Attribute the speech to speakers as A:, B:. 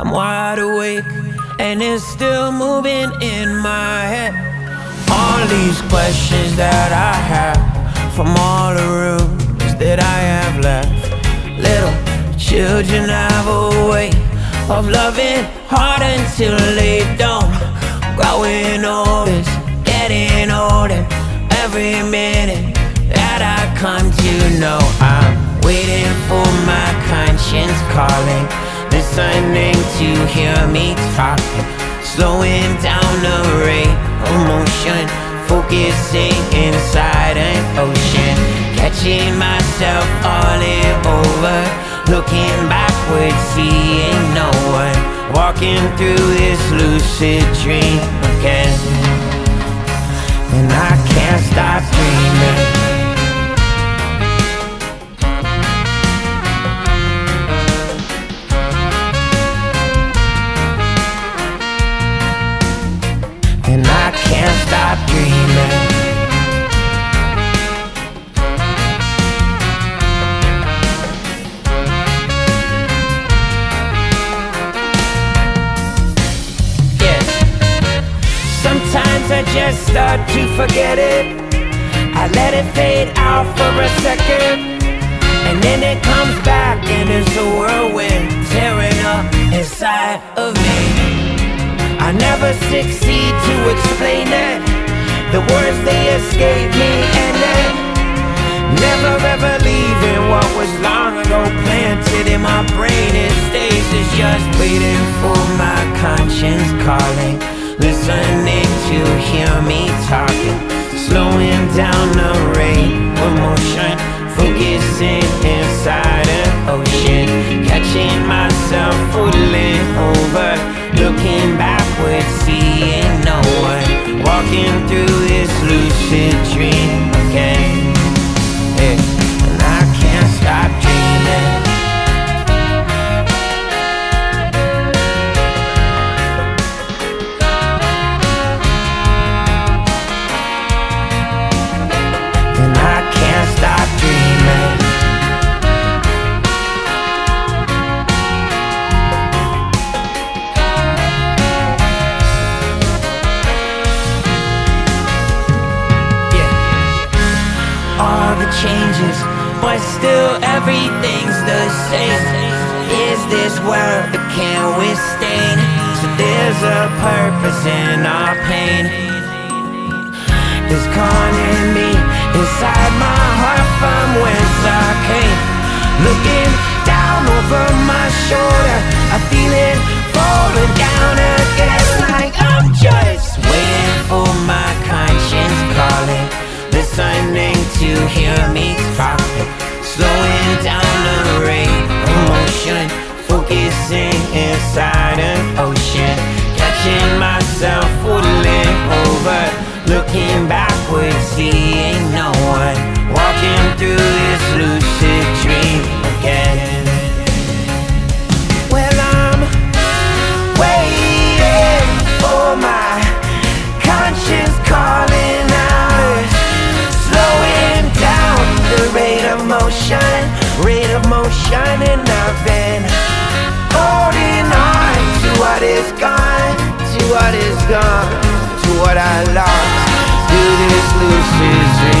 A: I'm wide awake and it's still moving in my head. All these questions that I have from all the rooms that I have left. Little children have a way of loving hard until they don't. Growing old is getting older every minute that I come to know I'm waiting for my conscience calling, listening to hear me talking, slowing down the rate of motion, focusing inside an ocean, catching myself falling over, looking backwards, seeing no one, walking through this lucid dream And I can't stop dreaming. Yes. Sometimes I just start to forget it. I let it fade out for a second. And then it comes back and it's succeed to explain it. The words they escape me and then never ever leaving what was long ago planted in my brain. Lucid dream but still everything's the same. Is this world that can't withstand? So there's a purpose in our pain is calling me inside my heart from whence I came. Looking down over my shoulder, I feel it falling down seeing no one, walking through this lucid dream again. Well, I'm waiting for my conscience calling out, slowing down the rate of motion, rate of motion, and I've been holding on to what is gone, to what is gone, to what I lost. luzes